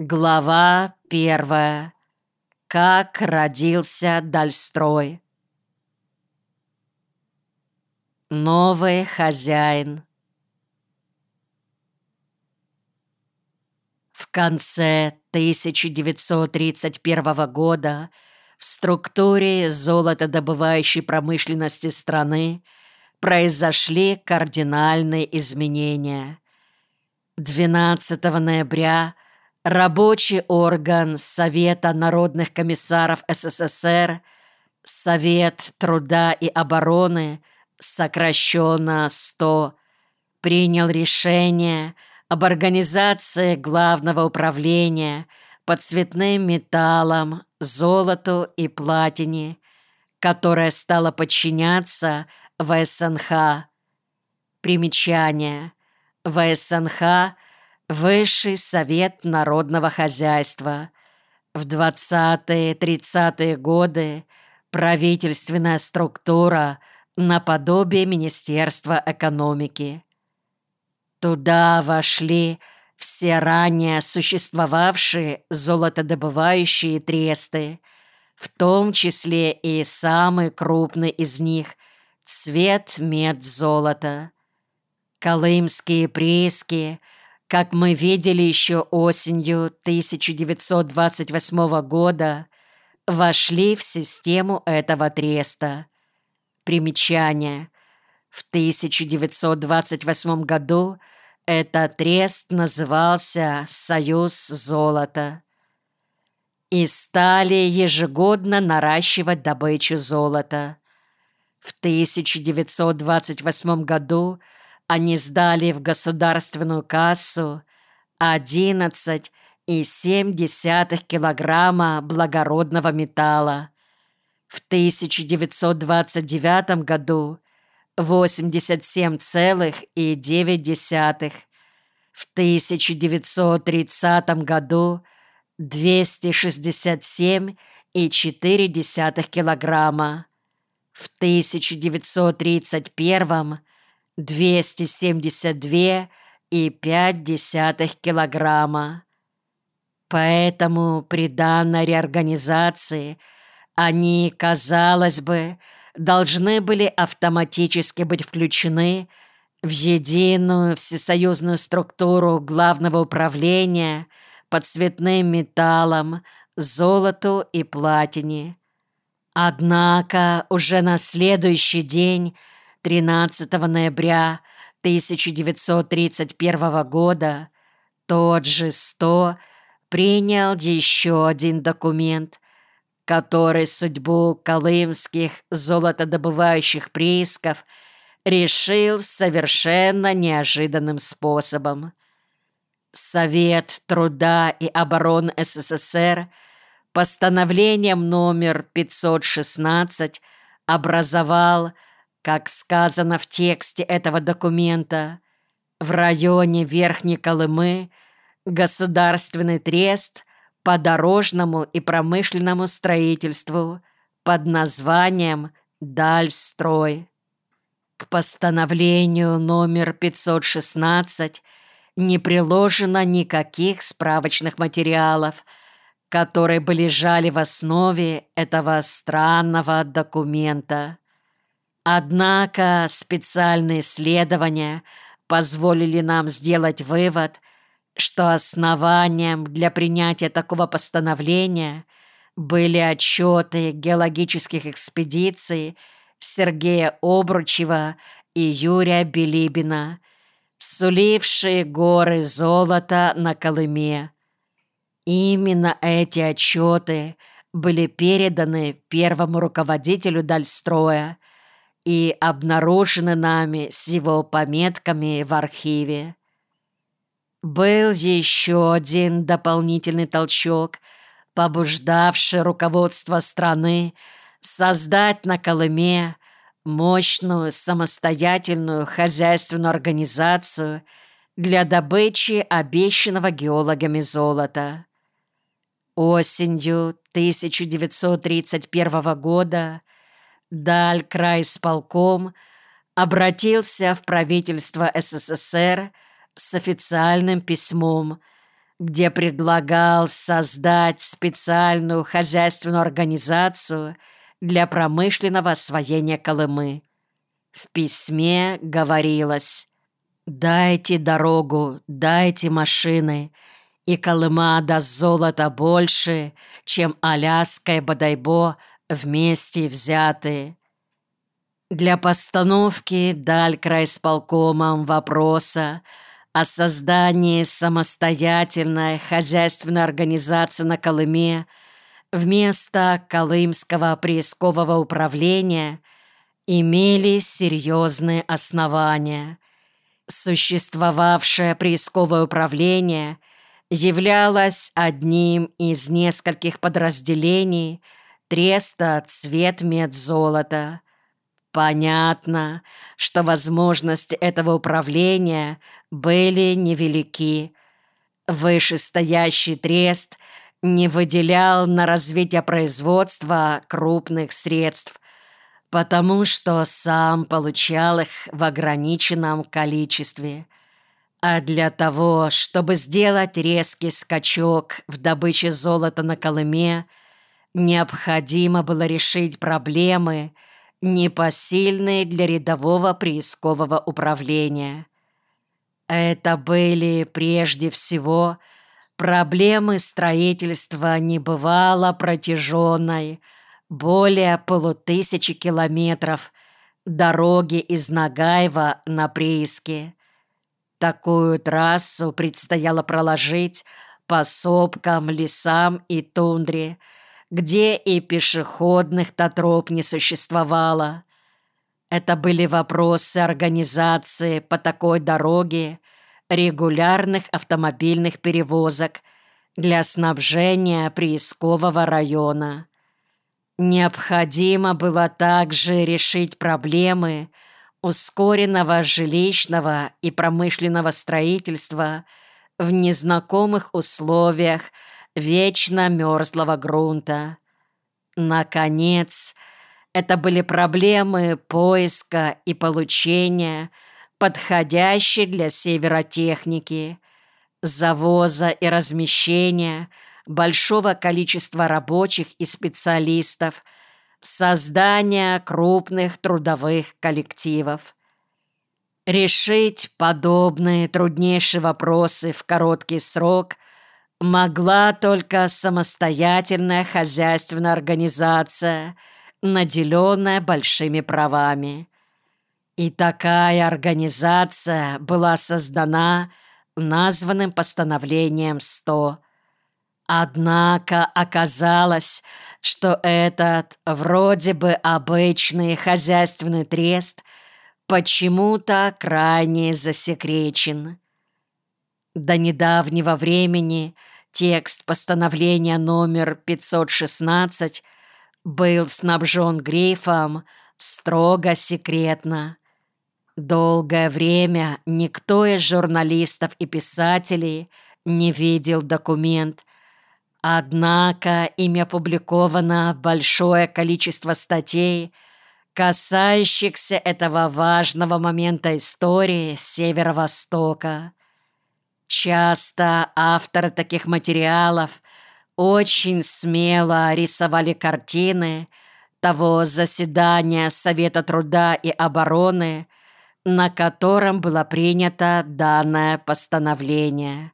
Глава первая. Как родился Дальстрой. Новый хозяин. В конце 1931 года в структуре золотодобывающей промышленности страны произошли кардинальные изменения. 12 ноября – Рабочий орган Совета народных комиссаров СССР, Совет труда и обороны, сокращенно СТО, принял решение об организации Главного управления по цветным металлам, золоту и платине, которое стало подчиняться ВСНХ. Примечание. ВСНХ – Высший совет народного хозяйства. В 20-30-е годы правительственная структура наподобие Министерства экономики. Туда вошли все ранее существовавшие золотодобывающие тресты, в том числе и самый крупный из них – цвет медзолота. Колымские прииски – как мы видели еще осенью 1928 года, вошли в систему этого треста. Примечание. В 1928 году этот трест назывался «Союз золота» и стали ежегодно наращивать добычу золота. В 1928 году – они сдали в государственную кассу 11,7 килограмма благородного металла. В 1929 году 87,9. В 1930 году 267,4 килограмма. В 1931 272,5 килограмма. Поэтому при данной реорганизации они, казалось бы, должны были автоматически быть включены в единую всесоюзную структуру главного управления по цветным металлам, золоту и платине. Однако уже на следующий день 13 ноября 1931 года тот же СТО принял еще один документ, который судьбу колымских золотодобывающих приисков решил совершенно неожиданным способом. Совет труда и обороны СССР постановлением номер 516 образовал как сказано в тексте этого документа, в районе Верхней Колымы государственный трест по дорожному и промышленному строительству под названием «Дальстрой». К постановлению номер 516 не приложено никаких справочных материалов, которые бы лежали в основе этого странного документа. Однако специальные исследования позволили нам сделать вывод, что основанием для принятия такого постановления были отчеты геологических экспедиций Сергея Обручева и Юрия Белибина, сулившие горы золота на Колыме. Именно эти отчеты были переданы первому руководителю Дальстроя – и обнаружены нами с его пометками в архиве. Был еще один дополнительный толчок, побуждавший руководство страны создать на Колыме мощную самостоятельную хозяйственную организацию для добычи обещанного геологами золота. Осенью 1931 года Даль край полком обратился в правительство СССР с официальным письмом, где предлагал создать специальную хозяйственную организацию для промышленного освоения Колымы. В письме говорилось «Дайте дорогу, дайте машины, и Колыма даст золота больше, чем Аляска и Бадайбо вместе взятые». Для постановки даль крайсполкомом вопроса о создании самостоятельной хозяйственной организации на Колыме вместо Колымского приискового управления имели серьезные основания. Существовавшее приисковое управление являлось одним из нескольких подразделений треста «Цвет медзолота», Понятно, что возможности этого управления были невелики. Вышестоящий трест не выделял на развитие производства крупных средств, потому что сам получал их в ограниченном количестве. А для того, чтобы сделать резкий скачок в добыче золота на Колыме, необходимо было решить проблемы – непосильные для рядового приискового управления. Это были прежде всего проблемы строительства небывало протяженной, более полутысячи километров дороги из Нагаева на прииски. Такую трассу предстояло проложить по сопкам, лесам и тундре – где и пешеходных-то троп не существовало. Это были вопросы организации по такой дороге регулярных автомобильных перевозок для снабжения приискового района. Необходимо было также решить проблемы ускоренного жилищного и промышленного строительства в незнакомых условиях – вечно мерзлого грунта. Наконец, это были проблемы поиска и получения подходящей для севера техники, завоза и размещения большого количества рабочих и специалистов, создания крупных трудовых коллективов. Решить подобные труднейшие вопросы в короткий срок – могла только самостоятельная хозяйственная организация, наделенная большими правами. И такая организация была создана названным постановлением 100. Однако оказалось, что этот вроде бы обычный хозяйственный трест почему-то крайне засекречен. До недавнего времени – Текст постановления номер 516 был снабжен грифом «строго секретно». Долгое время никто из журналистов и писателей не видел документ, однако ими опубликовано большое количество статей, касающихся этого важного момента истории Северо-Востока. Часто авторы таких материалов очень смело рисовали картины того заседания Совета труда и обороны, на котором было принято данное постановление.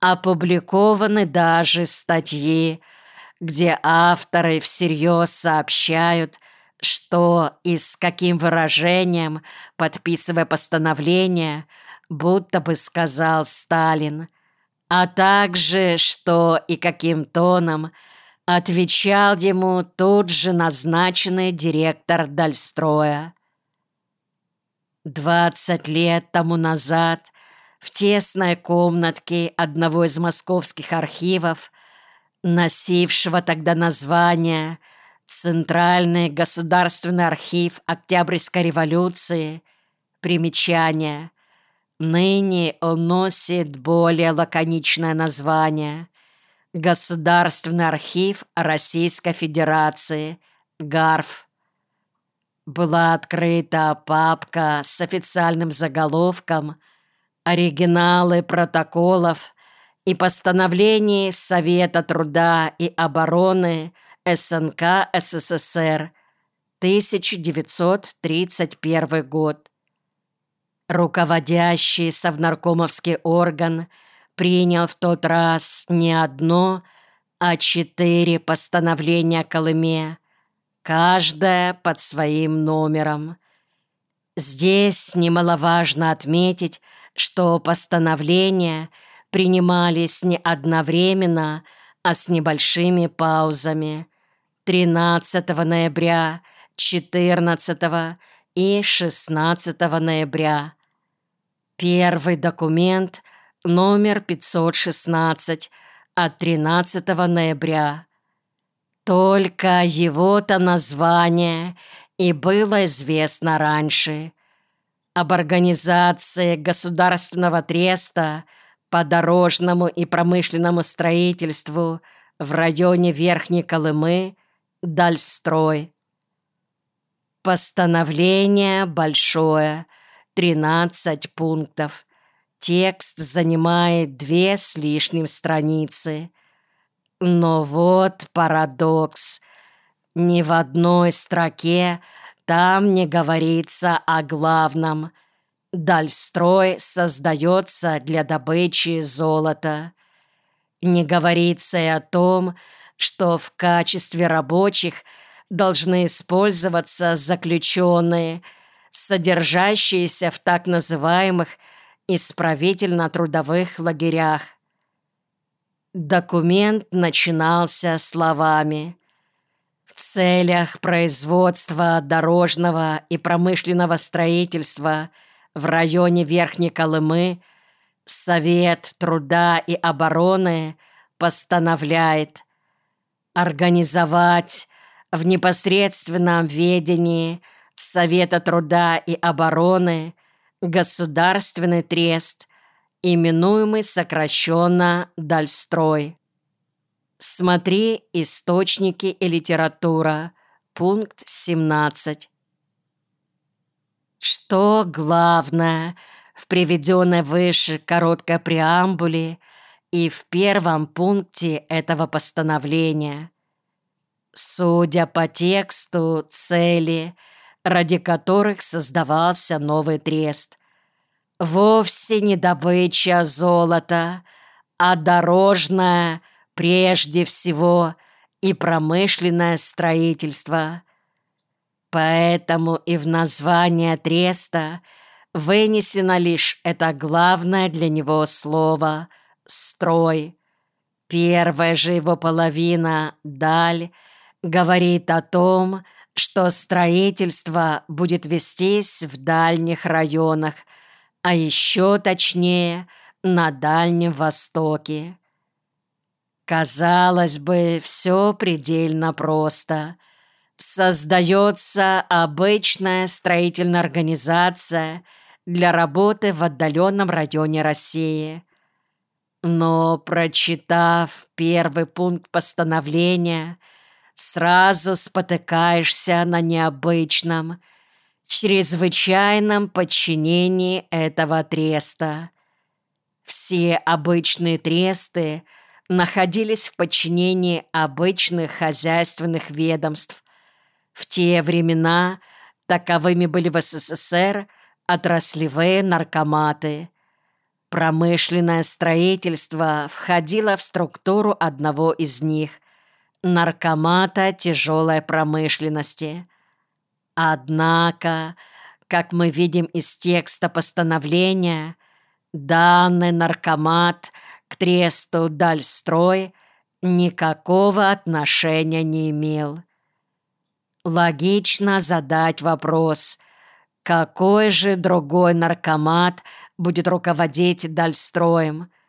Опубликованы даже статьи, где авторы всерьез сообщают, что и с каким выражением, подписывая постановление, будто бы сказал Сталин, а также, что и каким тоном отвечал ему тут же назначенный директор Дальстроя. Двадцать лет тому назад в тесной комнатке одного из московских архивов, носившего тогда название «Центральный государственный архив Октябрьской революции», примечание – Ныне носит более лаконичное название «Государственный архив Российской Федерации, ГАРФ». Была открыта папка с официальным заголовком «Оригиналы протоколов и постановлений Совета труда и обороны СНК СССР 1931 год. Руководящий совнаркомовский орган принял в тот раз не одно, а четыре постановления Колыме, каждое под своим номером. Здесь немаловажно отметить, что постановления принимались не одновременно, а с небольшими паузами. 13 ноября, 14 и 16 ноября. Первый документ номер 516 от 13 ноября. Только его-то название и было известно раньше. Об организации государственного треста по дорожному и промышленному строительству в районе Верхней Колымы Дальстрой. Постановление большое, 13 пунктов. Текст занимает две с лишним страницы. Но вот парадокс. Ни в одной строке там не говорится о главном. Дальстрой создается для добычи золота. Не говорится и о том, что в качестве рабочих должны использоваться заключенные, содержащиеся в так называемых исправительно-трудовых лагерях. Документ начинался словами «В целях производства дорожного и промышленного строительства в районе Верхней Колымы Совет труда и обороны постановляет организовать в непосредственном ведении Совета труда и обороны Государственный трест, именуемый сокращенно Дальстрой. Смотри «Источники и литература», пункт 17. Что главное в приведенной выше короткой преамбуле и в первом пункте этого постановления? Судя по тексту, цели – ради которых создавался новый трест. Вовсе не добыча золота, а дорожное прежде всего и промышленное строительство. Поэтому и в название треста вынесено лишь это главное для него слово «строй». Первая же его половина «даль» говорит о том, что что строительство будет вестись в дальних районах, а еще точнее на Дальнем Востоке. Казалось бы, все предельно просто. Создается обычная строительная организация для работы в отдаленном районе России. Но, прочитав первый пункт постановления – сразу спотыкаешься на необычном, чрезвычайном подчинении этого треста. Все обычные тресты находились в подчинении обычных хозяйственных ведомств. В те времена таковыми были в СССР отраслевые наркоматы. Промышленное строительство входило в структуру одного из них – наркомата тяжелой промышленности. Однако, как мы видим из текста постановления, данный наркомат к тресту Дальстрой никакого отношения не имел. Логично задать вопрос, какой же другой наркомат будет руководить Дальстроем –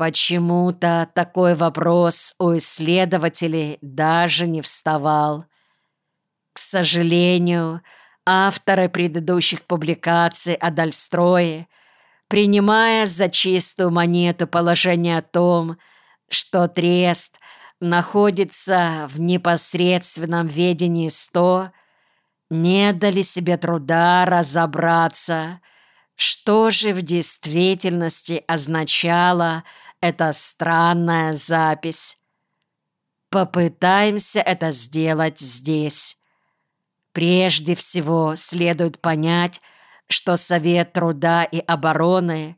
Почему-то такой вопрос у исследователей даже не вставал. К сожалению, авторы предыдущих публикаций о Дальстрое, принимая за чистую монету положение о том, что Трест находится в непосредственном ведении 100, не дали себе труда разобраться, что же в действительности означало это странная запись. Попытаемся это сделать здесь. Прежде всего следует понять, что Совет труда и обороны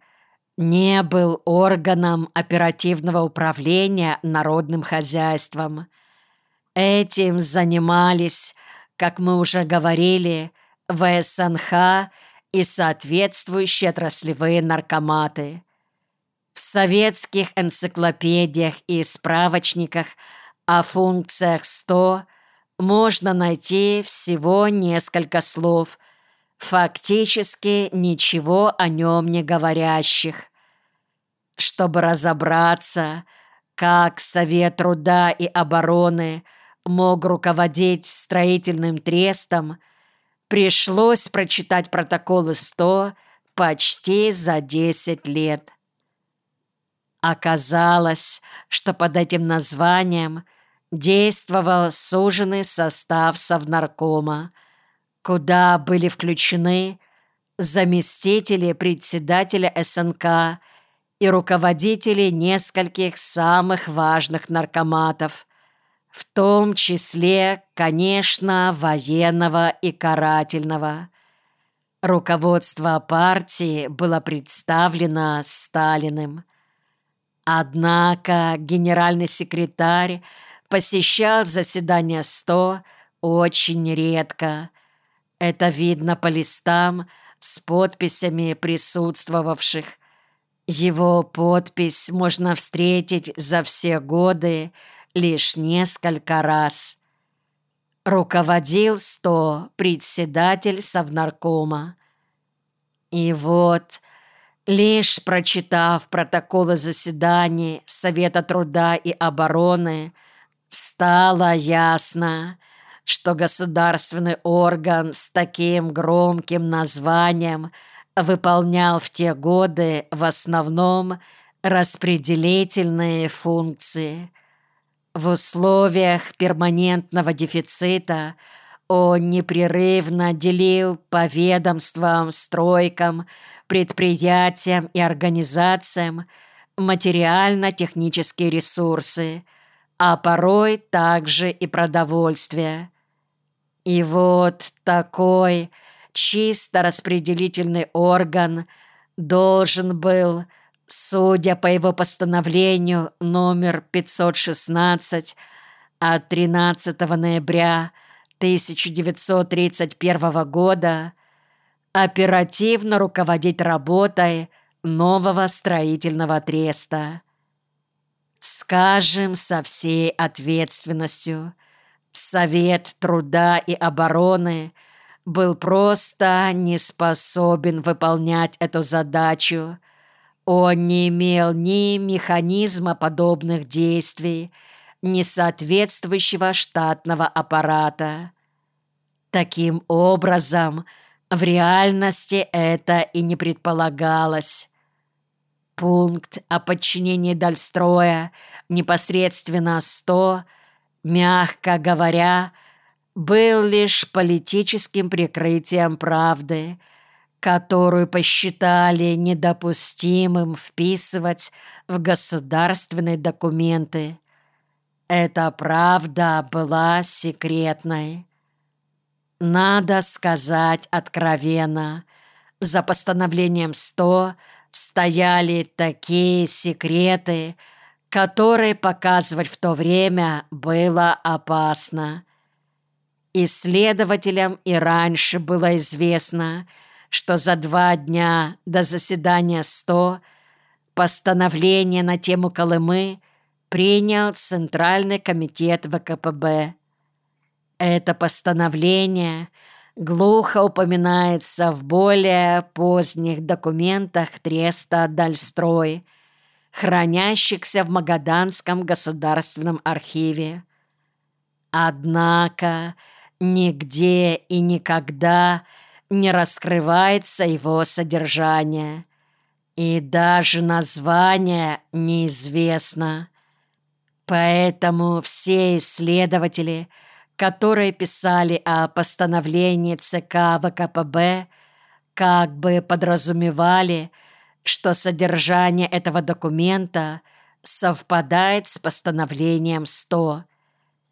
не был органом оперативного управления народным хозяйством. Этим занимались, как мы уже говорили, ВСНХ и соответствующие отраслевые наркоматы. В советских энциклопедиях и справочниках о функциях 100 можно найти всего несколько слов, фактически ничего о нем не говорящих. Чтобы разобраться, как Совет труда и обороны мог руководить строительным трестом, пришлось прочитать протоколы 100 почти за 10 лет. Оказалось, что под этим названием действовал суженный состав Совнаркома, куда были включены заместители председателя СНК и руководители нескольких самых важных наркоматов, в том числе, конечно, военного и карательного. Руководство партии было представлено Сталиным. Однако генеральный секретарь посещал заседания 100 очень редко. Это видно по листам с подписями присутствовавших. Его подпись можно встретить за все годы лишь несколько раз. Руководил 100 председатель Совнаркома. И вот Лишь прочитав протоколы заседаний Совета труда и обороны, стало ясно, что государственный орган с таким громким названием выполнял в те годы в основном распределительные функции. В условиях перманентного дефицита он непрерывно делил по ведомствам, стройкам, предприятиям и организациям материально-технические ресурсы, а порой также и продовольствие. И вот такой чисто распределительный орган должен был, судя по его постановлению номер 516 от 13 ноября 1931 года, оперативно руководить работой нового строительного треста. Скажем со всей ответственностью, Совет труда и обороны был просто не способен выполнять эту задачу. Он не имел ни механизма подобных действий, ни соответствующего штатного аппарата. Таким образом, в реальности это и не предполагалось. Пункт о подчинении Дальстроя непосредственно 100, мягко говоря, был лишь политическим прикрытием правды, которую посчитали недопустимым вписывать в государственные документы. Эта правда была секретной. Надо сказать откровенно, за постановлением 100 стояли такие секреты, которые показывать в то время было опасно. Исследователям и раньше было известно, что за два дня до заседания 100 постановление на тему Колымы принял Центральный комитет ВКПБ. Это постановление глухо упоминается в более поздних документах Треста Дальстрой, хранящихся в Магаданском государственном архиве. Однако нигде и никогда не раскрывается его содержание, и даже название неизвестно. Поэтому все исследователи – которые писали о постановлении ЦК ВКПБ, как бы подразумевали, что содержание этого документа совпадает с постановлением 100